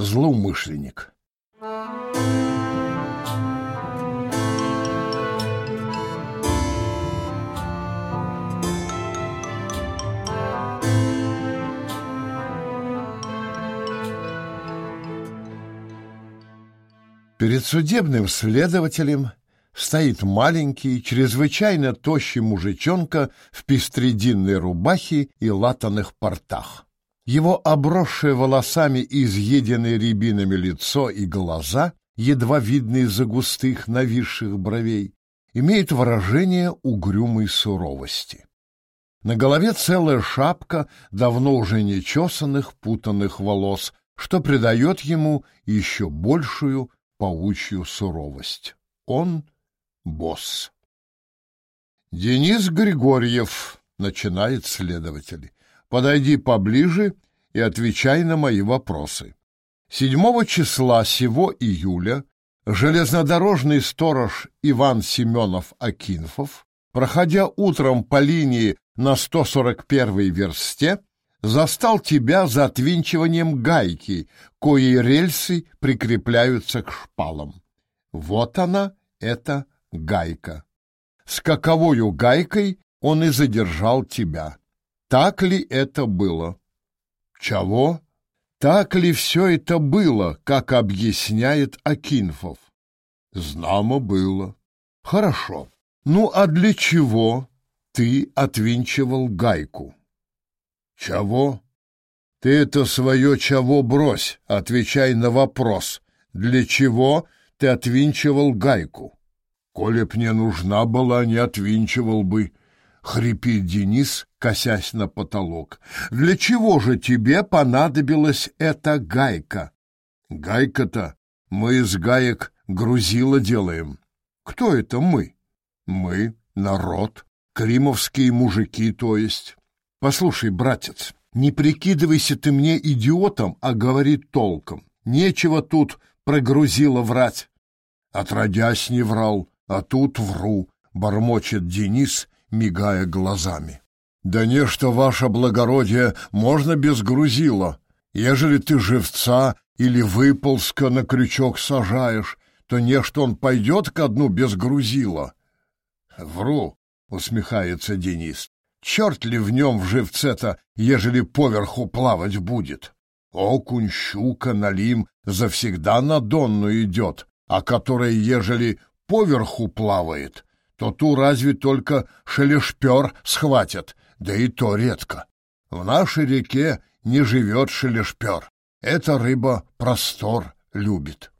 злоумышленник. Перед судебным следователем стоит маленький, чрезвычайно тощий мужичонка в пестрединной рубахе и латаных портах. Его обросшее волосами и изъеденное рябинами лицо и глаза, едва видные за густых нависших бровей, имеют выражение угрюмой суровости. На голове целая шапка давно уже нечесанных путанных волос, что придает ему еще большую паучью суровость. Он — босс. «Денис Григорьев», — начинает следователь, — «подойди поближе и отвечай на мои вопросы. Седьмого числа сего июля железнодорожный сторож Иван Семенов Акинфов, проходя утром по линии на 141-й версте, застал тебя за отвинчиванием гайки, коей рельсы прикрепляются к шпалам. Вот она, эта гайка. С каковою гайкой он и задержал тебя. Так ли это было? Чего? Так ли все это было, как объясняет Акинфов? Знамо было. Хорошо. Ну а для чего ты отвинчивал гайку? Чего? Ты это свое чего брось, отвечай на вопрос. Для чего ты отвинчивал гайку? Коли б мне нужна была, не отвинчивал бы. Хрипит Денис, косясь на потолок. Для чего же тебе понадобилась эта гайка? Гайка-то мы из гаек грузила делаем. Кто это мы? Мы, народ, кримовские мужики, то есть. Послушай, братец, не прикидывайся ты мне идиотом, а говори толком. Нечего тут прогрузило врать. Отродясь не врал, а тут вру, бормочет Денис, мигая глазами. Да не что, ваше благородие, можно без грузила. Ежели ты живца или выползка на крючок сажаешь, то не что он пойдет ко дну без грузила. Вру, усмехается Денис. Черт ли в нем в живце-то, ежели поверху плавать будет? Окунь, щука, налим завсегда на донну идет, а которая, ежели поверху плавает, то ту разве только шелешпер схватят, да и то редко. В нашей реке не живет шелешпер. Эта рыба простор любит.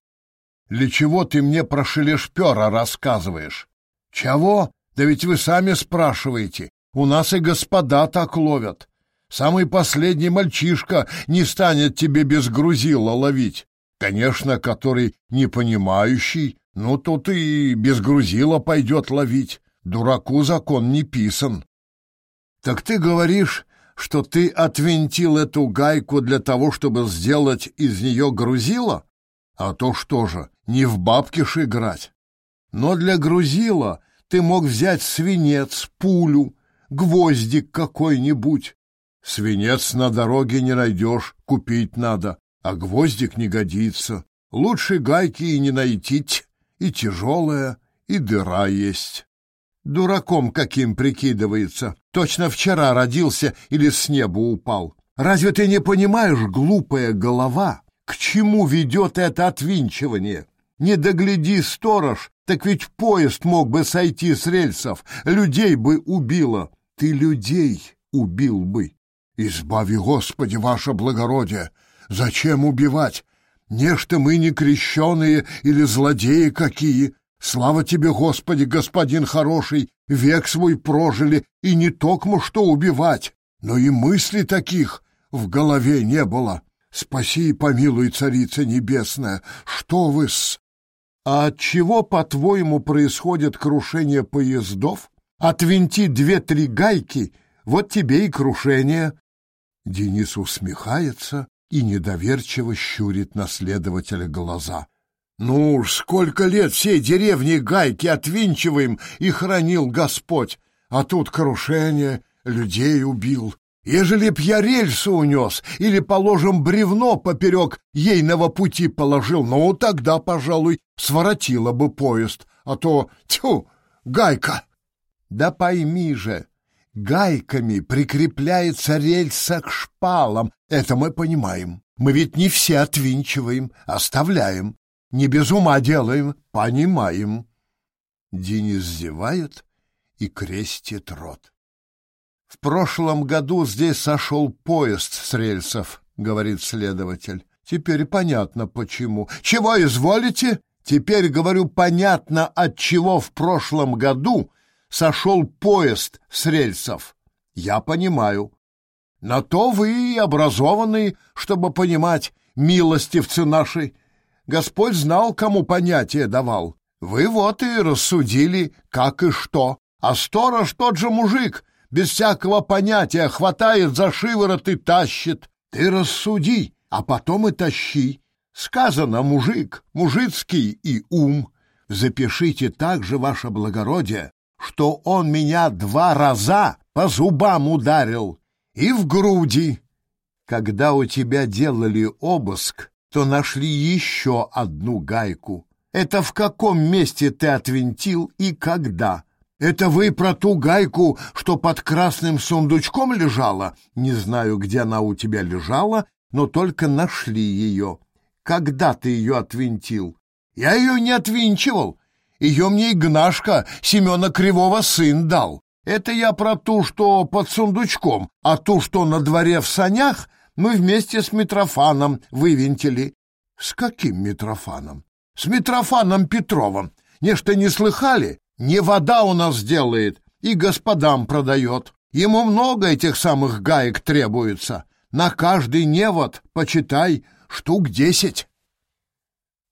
Для чего ты мне про шелешпера рассказываешь? Чего? Да ведь вы сами спрашиваете. У нас и господа так ловят. Самый последний мальчишка не станет тебе без грузила ловить. Конечно, который не понимающий, ну тут и без грузила пойдет ловить. Дураку закон не писан. Так ты говоришь, что ты отвинтил эту гайку для того, чтобы сделать из нее грузило? А то что же, не в бабки ж играть. Но для грузила ты мог взять свинец, пулю, гвоздик какой-нибудь. Свинец на дороге не найдешь, купить надо, а гвоздик не годится. Лучше гайки и не найти, и тяжелая, и дыра есть. Дураком каким прикидывается. Точно вчера родился или с неба упал. Разве ты не понимаешь, глупая голова, к чему ведет это отвинчивание? Не догляди, сторож, так ведь поезд мог бы сойти с рельсов, людей бы убило ты людей убил бы. Избави, Господи, ваше благородие! Зачем убивать? Нечто мы не крещеные или злодеи какие. Слава тебе, Господи, господин хороший, век свой прожили, и не токмо что убивать, но и мысли таких в голове не было. Спаси и помилуй, Царица Небесная, что вы-с? А от чего, по-твоему, происходит крушение поездов? Отвинти две-три гайки, вот тебе и крушение. Денис усмехается и недоверчиво щурит на следователя глаза. Ну уж сколько лет всей деревни гайки отвинчиваем и хранил Господь, а тут крушение, людей убил. Ежели б я рельсу унес или, положим, бревно поперек ейного пути положил, ну, тогда, пожалуй, своротило бы поезд, а то, тьфу, гайка. Да пойми же, гайками прикрепляется рельса к шпалам, это мы понимаем. Мы ведь не все отвинчиваем, оставляем, не без ума делаем, понимаем. Денис зевает и крестит рот. В прошлом году здесь сошел поезд с рельсов, говорит следователь. Теперь понятно почему. Чего изволите? Теперь говорю понятно, от чего в прошлом году сошел поезд с рельсов. Я понимаю. На то вы и образованные, чтобы понимать милостивцы наши. Господь знал, кому понятие давал. Вы вот и рассудили, как и что. А сторож тот же мужик, без всякого понятия, хватает за шиворот и тащит. Ты рассуди, а потом и тащи. Сказано мужик, мужицкий и ум. Запишите также, ваше благородие, что он меня два раза по зубам ударил и в груди. Когда у тебя делали обыск, то нашли еще одну гайку. Это в каком месте ты отвинтил и когда? Это вы про ту гайку, что под красным сундучком лежала? Не знаю, где она у тебя лежала, но только нашли ее. Когда ты ее отвинтил? Я ее не отвинчивал. Ее мне Игнашка, Семена Кривого сын дал. Это я про ту, что под сундучком, а ту, что на дворе в санях, мы вместе с Митрофаном вывинтили. С каким Митрофаном? С Митрофаном Петровым. Нечто не слыхали? Не вода у нас делает и господам продает. Ему много этих самых гаек требуется. На каждый невод, почитай, штук десять.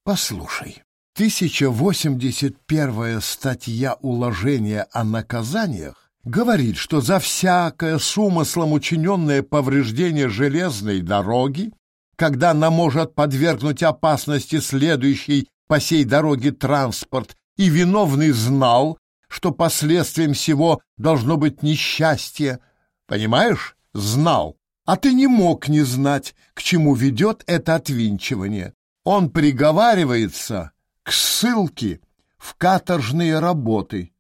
Послушай, 1081 статья уложения о наказаниях говорит, что за всякое с умыслом учиненное повреждение железной дороги, когда она может подвергнуть опасности следующий по сей дороге транспорт и виновный знал, что последствием всего должно быть несчастье. Понимаешь? Знал. А ты не мог не знать, к чему ведет это отвинчивание. Он приговаривается к ссылке в каторжные работы.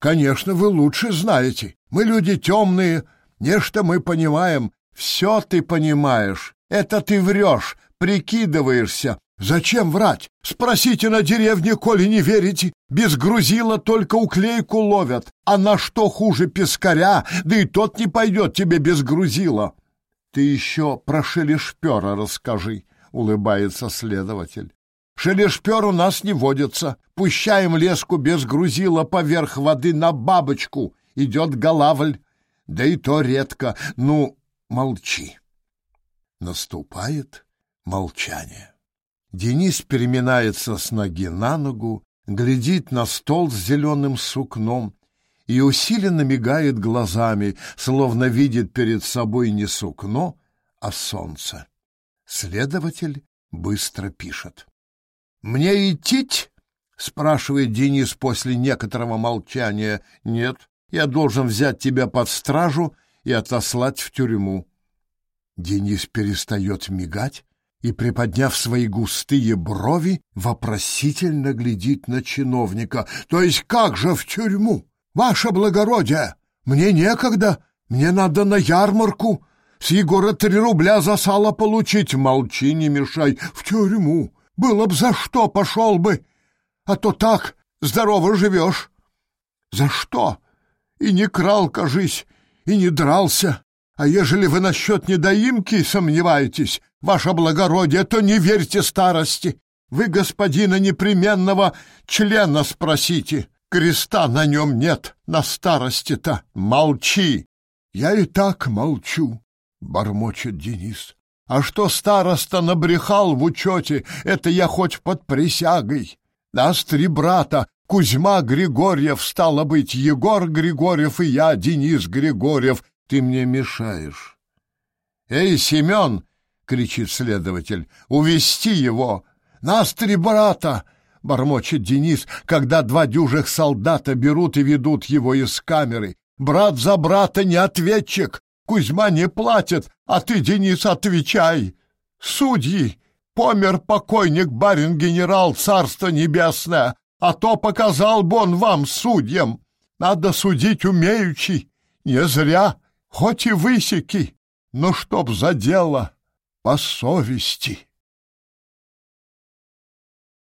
Конечно, вы лучше знаете. Мы люди темные, нечто мы понимаем. Все ты понимаешь. Это ты врешь, прикидываешься, Зачем врать? Спросите на деревне, коли не верите. Без грузила только уклейку ловят. А на что хуже пескаря? Да и тот не пойдет тебе без грузила. Ты еще про шелешпера расскажи, улыбается следователь. Шелешпер у нас не водится. Пущаем леску без грузила поверх воды на бабочку. Идет голавль. Да и то редко. Ну, молчи. Наступает молчание. Денис переминается с ноги на ногу, глядит на стол с зеленым сукном и усиленно мигает глазами, словно видит перед собой не сукно, а солнце. Следователь быстро пишет. «Мне идти?» — спрашивает Денис после некоторого молчания. «Нет, я должен взять тебя под стражу и отослать в тюрьму». Денис перестает мигать, и, приподняв свои густые брови, вопросительно глядит на чиновника. «То есть как же в тюрьму? Ваше благородие! Мне некогда, мне надо на ярмарку. С Егора три рубля за сало получить. Молчи, не мешай. В тюрьму. Было б за что, пошел бы. А то так, здорово живешь. За что? И не крал, кажись, и не дрался. А ежели вы насчет недоимки сомневаетесь, ваше благородие, то не верьте старости. Вы господина непременного члена спросите. Креста на нем нет, на старости-то. Молчи. Я и так молчу, бормочет Денис. А что староста набрехал в учете, это я хоть под присягой. Нас три брата, Кузьма Григорьев, стало быть, Егор Григорьев и я, Денис Григорьев, ты мне мешаешь. Эй, Семен, кричит следователь, увести его. Нас три брата, бормочет Денис, когда два дюжих солдата берут и ведут его из камеры. Брат за брата не ответчик. Кузьма не платит, а ты, Денис, отвечай. Судьи, помер покойник барин-генерал, царство небесное, а то показал бы он вам, судьям. Надо судить умеючи, не зря, хоть и высеки, но чтоб за дело по совести.